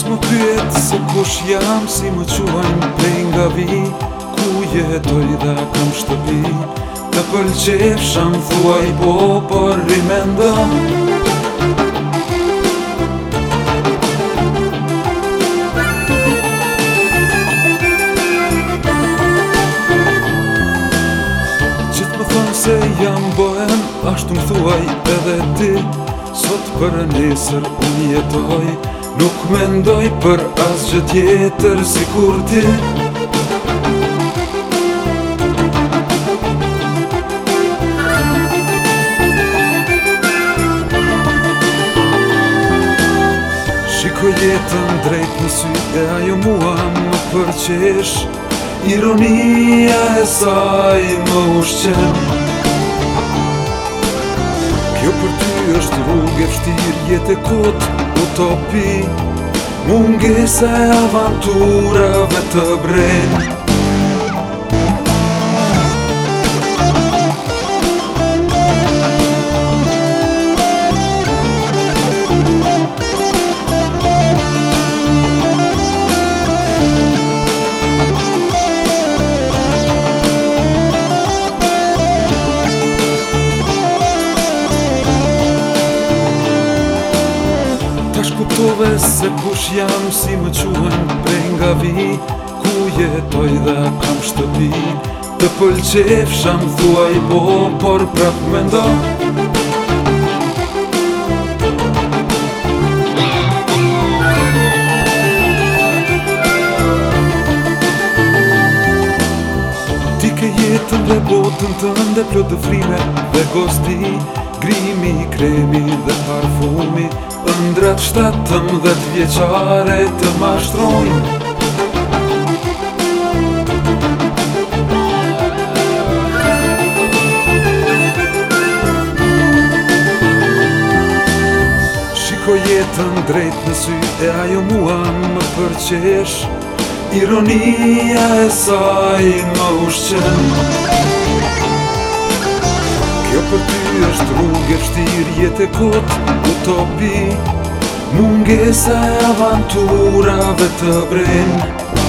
Kush më pyet se kush jam si më quajnë Pe nga vi ku jetoj dhe kam shtëpi Të përgjef shanë thua i po për rimendë më thonë se jam bohem Ashtu më thuaj edhe ti Sot për nesër unë jetoj Nuk me ndoj për asë gjë tjetër si kur ti Shikoj jetën drejt në sy e ajo mua më përqesh Ironia e saj më ushqen Kjo për ty është rrugë e fështirë jetë e kotë utopii Mungesë e avanturëve të brenë kuptove se kush jam si më quen prej nga vi ku jetoj dhe kam shtëpi të pëlqef sham thua i bo po, por prap me ndo Ti ke jetën dhe botën të ndeplu të frime dhe gosti Grimi, kremi dhe parfumi Ndrat shtetëm dhe të vjeqare të mashtrojnë Shiko jetën drejt në sy e ajo mua më përqesh Ironia e saj më ushqenë Jo për ty është rrugë e fështirë jetë e kotë utopi Mungesa e avanturave të brenë